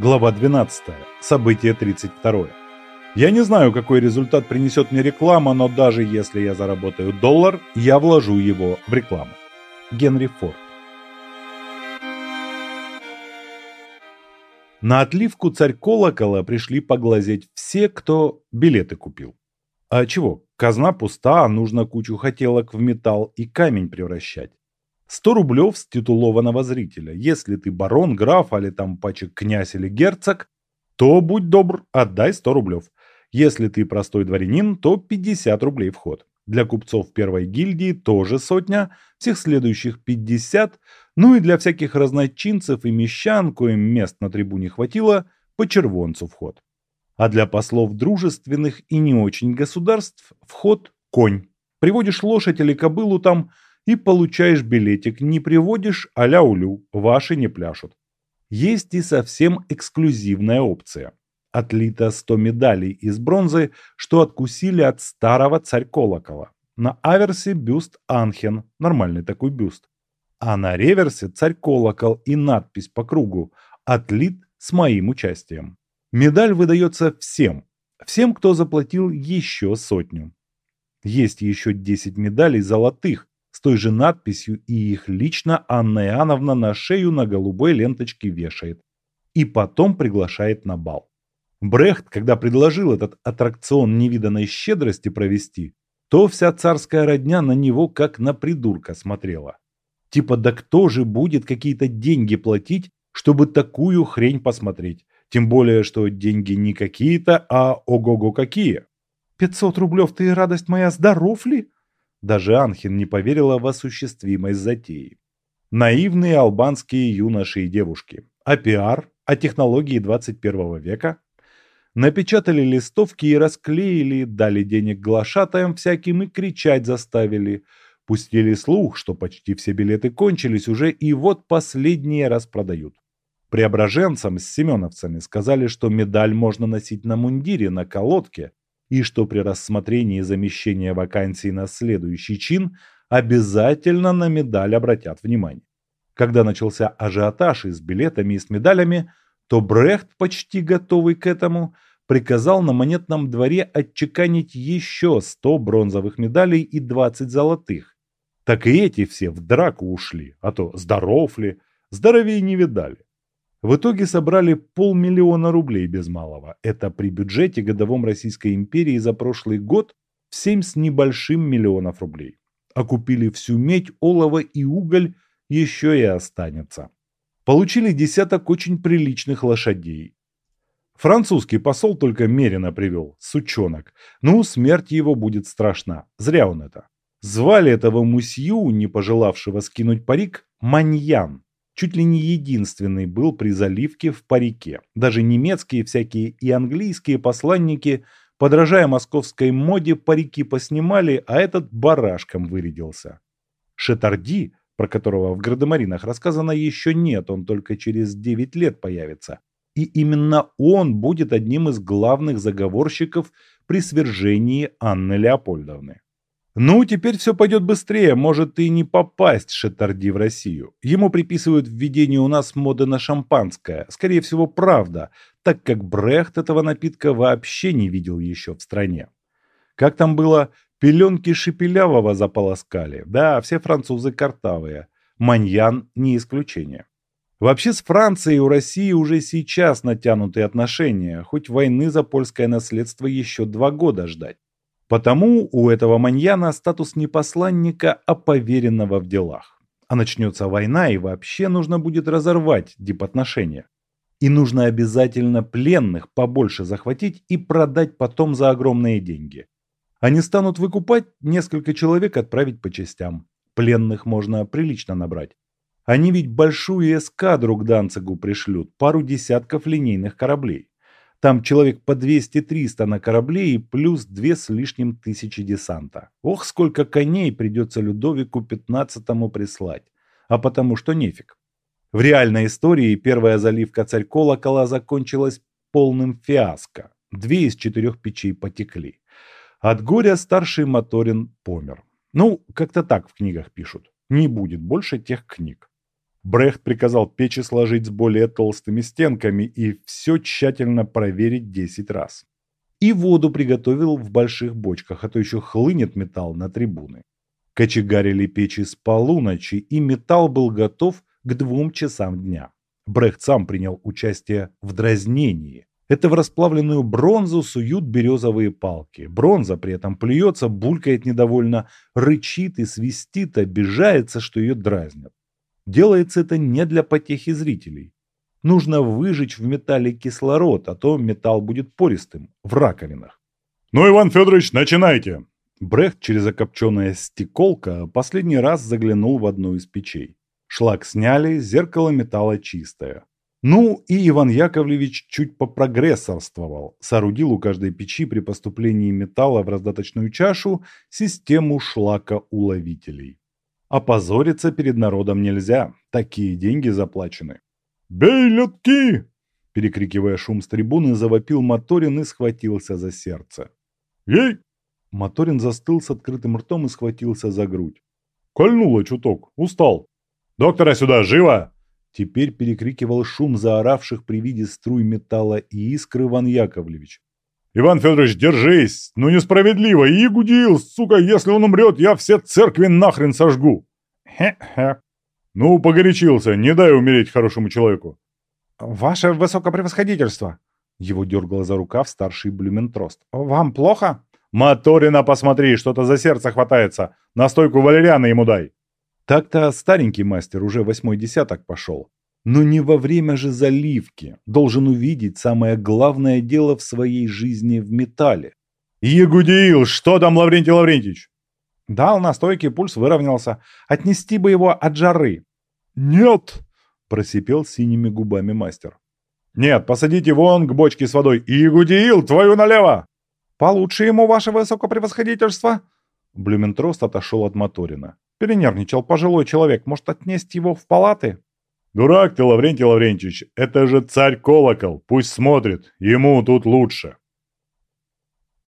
Глава 12. Событие 32. Я не знаю, какой результат принесет мне реклама, но даже если я заработаю доллар, я вложу его в рекламу. Генри Форд. На отливку царь колокола пришли поглазеть все, кто билеты купил. А чего, казна пуста, а нужно кучу хотелок в металл и камень превращать. 100 рублев с титулованного зрителя. Если ты барон, граф, или там пачек князь или герцог, то будь добр, отдай 100 рублев. Если ты простой дворянин, то 50 рублей вход. Для купцов первой гильдии тоже сотня, всех следующих 50, ну и для всяких разночинцев и мещан, коим мест на трибуне хватило, по червонцу вход. А для послов дружественных и не очень государств вход – конь. Приводишь лошадь или кобылу там – и получаешь билетик. Не приводишь – а улю, ваши не пляшут. Есть и совсем эксклюзивная опция. Отлито 100 медалей из бронзы, что откусили от старого царь колокола. На аверсе бюст Анхен, нормальный такой бюст. А на реверсе царь колокол и надпись по кругу «Отлит с моим участием». Медаль выдается всем, всем, кто заплатил еще сотню. Есть еще 10 медалей золотых, с той же надписью, и их лично Анна Иоанновна на шею на голубой ленточке вешает. И потом приглашает на бал. Брехт, когда предложил этот аттракцион невиданной щедрости провести, то вся царская родня на него как на придурка смотрела. Типа, да кто же будет какие-то деньги платить, чтобы такую хрень посмотреть? Тем более, что деньги не какие-то, а ого-го какие. «Пятьсот рублев ты, радость моя, здоров ли?» Даже Анхин не поверила в осуществимость затеи. Наивные албанские юноши и девушки. А пиар? А технологии 21 века? Напечатали листовки и расклеили, дали денег глашатаям всяким и кричать заставили. Пустили слух, что почти все билеты кончились уже и вот последние распродают. Преображенцам с семеновцами сказали, что медаль можно носить на мундире, на колодке, и что при рассмотрении замещения вакансий на следующий чин обязательно на медаль обратят внимание. Когда начался ажиотаж и с билетами и с медалями, то Брехт, почти готовый к этому, приказал на монетном дворе отчеканить еще 100 бронзовых медалей и 20 золотых. Так и эти все в драку ушли, а то здоров ли, здоровее не видали. В итоге собрали полмиллиона рублей без малого. Это при бюджете годовом Российской империи за прошлый год в 7 с небольшим миллионов рублей. А купили всю медь, олово и уголь еще и останется. Получили десяток очень приличных лошадей. Французский посол только мерено привел, сучонок. Ну, смерть его будет страшна. Зря он это. Звали этого мусью, не пожелавшего скинуть парик, Маньян чуть ли не единственный был при заливке в парике. Даже немецкие всякие и английские посланники, подражая московской моде, парики поснимали, а этот барашком вырядился. Шетарди, про которого в Градомаринах рассказано еще нет, он только через 9 лет появится. И именно он будет одним из главных заговорщиков при свержении Анны Леопольдовны. Ну, теперь все пойдет быстрее, может и не попасть Шетарди в Россию. Ему приписывают введение у нас моды на шампанское. Скорее всего, правда, так как Брехт этого напитка вообще не видел еще в стране. Как там было, пеленки Шепелявого заполоскали. Да, все французы картавые. Маньян не исключение. Вообще с Францией у России уже сейчас натянутые отношения, хоть войны за польское наследство еще два года ждать. Потому у этого маньяна статус не посланника, а поверенного в делах. А начнется война, и вообще нужно будет разорвать дипотношения. И нужно обязательно пленных побольше захватить и продать потом за огромные деньги. Они станут выкупать, несколько человек отправить по частям. Пленных можно прилично набрать. Они ведь большую эскадру к Данцигу пришлют, пару десятков линейных кораблей. Там человек по 200-300 на корабле и плюс две с лишним тысячи десанта. Ох, сколько коней придется Людовику XV прислать. А потому что нефиг. В реальной истории первая заливка царь колокола закончилась полным фиаско. Две из четырех печей потекли. От горя старший Моторин помер. Ну, как-то так в книгах пишут. Не будет больше тех книг. Брехт приказал печи сложить с более толстыми стенками и все тщательно проверить 10 раз. И воду приготовил в больших бочках, а то еще хлынет металл на трибуны. Кочегарили печи с полуночи, и металл был готов к двум часам дня. Брехт сам принял участие в дразнении. Это в расплавленную бронзу суют березовые палки. Бронза при этом плюется, булькает недовольно, рычит и свистит, обижается, что ее дразнят. Делается это не для потехи зрителей. Нужно выжечь в металле кислород, а то металл будет пористым, в раковинах. «Ну, Иван Федорович, начинайте!» Брехт через окопченное стеколка последний раз заглянул в одну из печей. Шлак сняли, зеркало металла чистое. Ну и Иван Яковлевич чуть попрогрессорствовал, соорудил у каждой печи при поступлении металла в раздаточную чашу систему шлакоуловителей. Опозориться перед народом нельзя, такие деньги заплачены. «Бей лютки!» Перекрикивая шум с трибуны, завопил Моторин и схватился за сердце. «Ей!» Моторин застыл с открытым ртом и схватился за грудь. «Кольнуло чуток, устал. Доктора сюда, живо!» Теперь перекрикивал шум заоравших при виде струй металла и искры Иван Яковлевич. «Иван Федорович, держись! Ну несправедливо! И гудил, сука, если он умрет, я все церкви нахрен сожгу!» «Хе-хе!» «Ну, погорячился, не дай умереть хорошему человеку!» «Ваше высокопревосходительство!» Его дергал за рукав старший Блюментрост. «Вам плохо?» «Моторина, посмотри, что-то за сердце хватается! Настойку валерианы ему дай!» Так-то старенький мастер уже восьмой десяток пошел. Но не во время же заливки. Должен увидеть самое главное дело в своей жизни в металле. «Ягудиил, что там, Лаврентий Лаврентьевич?» Дал на стойке, пульс выровнялся. Отнести бы его от жары. «Нет!» – просипел синими губами мастер. «Нет, посадите вон к бочке с водой. Ягудиил, твою налево!» «Получше ему, ваше высокопревосходительство!» Блюментрост отошел от Моторина. Перенервничал пожилой человек. Может, отнести его в палаты? Дурак ты, Лаврентий Лаврентьевич. Это же царь колокол. Пусть смотрит. Ему тут лучше.